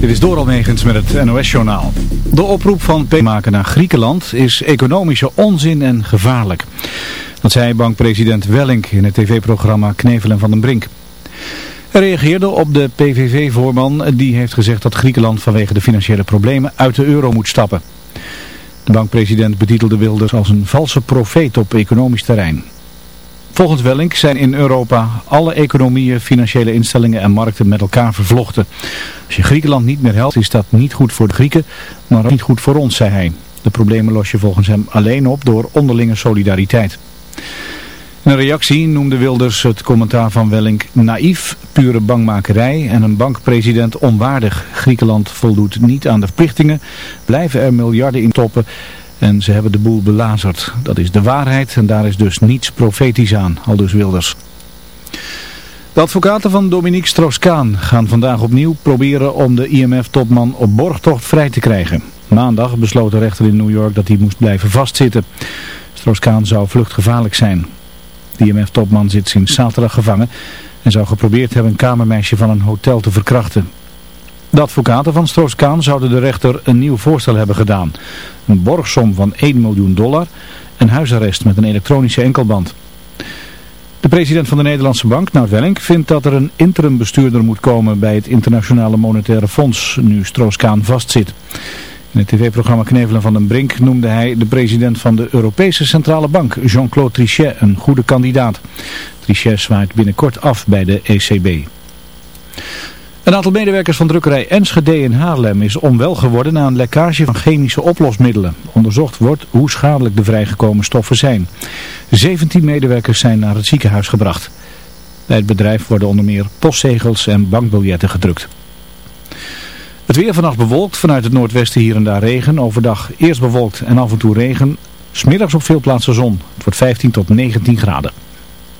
Dit is Doral Megens met het NOS-journaal. De oproep van P naar Griekenland is economische onzin en gevaarlijk. Dat zei bankpresident Wellink in het tv-programma Knevelen van den Brink. Hij reageerde op de PVV-voorman die heeft gezegd dat Griekenland vanwege de financiële problemen uit de euro moet stappen. De bankpresident betitelde Wilders als een valse profeet op economisch terrein. Volgens Wellink zijn in Europa alle economieën, financiële instellingen en markten met elkaar vervlochten. Als je Griekenland niet meer helpt is dat niet goed voor de Grieken, maar ook niet goed voor ons, zei hij. De problemen los je volgens hem alleen op door onderlinge solidariteit. In een reactie noemde Wilders het commentaar van Wellink naïef, pure bangmakerij en een bankpresident onwaardig. Griekenland voldoet niet aan de verplichtingen, blijven er miljarden in toppen en ze hebben de boel belazerd. Dat is de waarheid en daar is dus niets profetisch aan, aldus Wilders. De advocaten van Dominique Strauss-Kaan gaan vandaag opnieuw proberen om de IMF-topman op borgtocht vrij te krijgen. Maandag besloot de rechter in New York dat hij moest blijven vastzitten. Strauss-Kaan zou vluchtgevaarlijk zijn. De IMF-topman zit sinds zaterdag gevangen en zou geprobeerd hebben een kamermeisje van een hotel te verkrachten. De advocaten van Strauss-Kaan zouden de rechter een nieuw voorstel hebben gedaan. Een borgsom van 1 miljoen dollar en huisarrest met een elektronische enkelband. De president van de Nederlandse Bank, Nout Welling, vindt dat er een interim bestuurder moet komen bij het Internationale Monetaire Fonds, nu Strauss-Kaan vastzit. In het tv-programma Knevelen van den Brink noemde hij de president van de Europese Centrale Bank, Jean-Claude Trichet, een goede kandidaat. Trichet zwaait binnenkort af bij de ECB. Een aantal medewerkers van drukkerij Enschede in Haarlem is onwel geworden na een lekkage van chemische oplosmiddelen. Onderzocht wordt hoe schadelijk de vrijgekomen stoffen zijn. 17 medewerkers zijn naar het ziekenhuis gebracht. Bij het bedrijf worden onder meer postzegels en bankbiljetten gedrukt. Het weer vannacht bewolkt, vanuit het noordwesten hier en daar regen. Overdag eerst bewolkt en af en toe regen. Smiddags op veel plaatsen zon. Het wordt 15 tot 19 graden.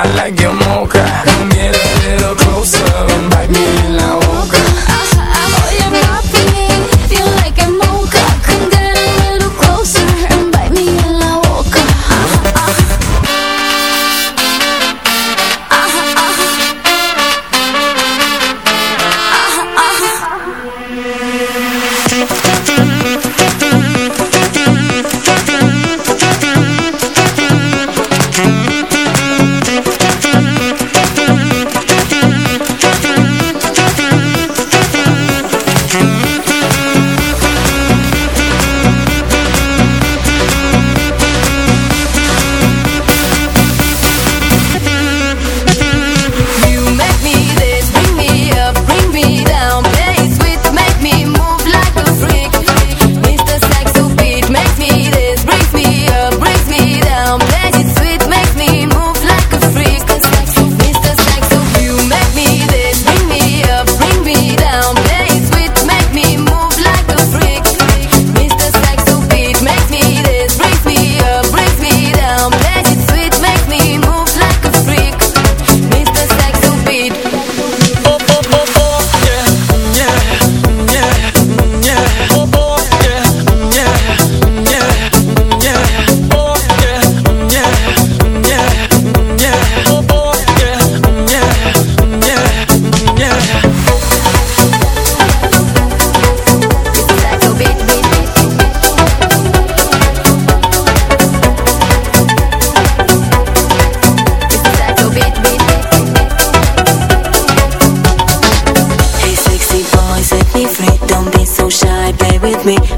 I like your mocha. me.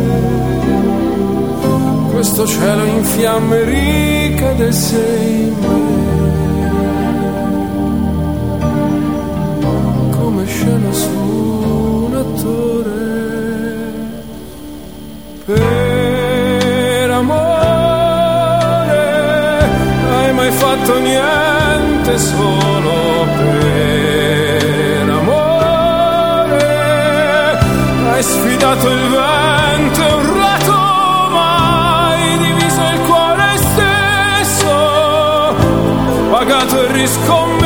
questo cielo in fiamme ricade sei in me. Come scena su un attore. Per amore, hai mai fatto niente solo per amore. Hai sfidato il vento is coming.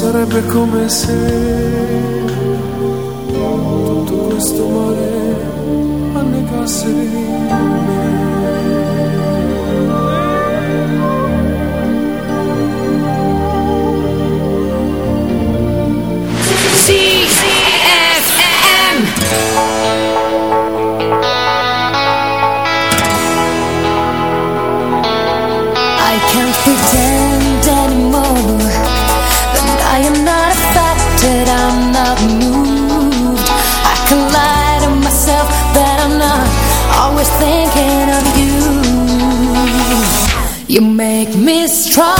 sarebbe come se tutto questo mare annegasse me. You make me strong.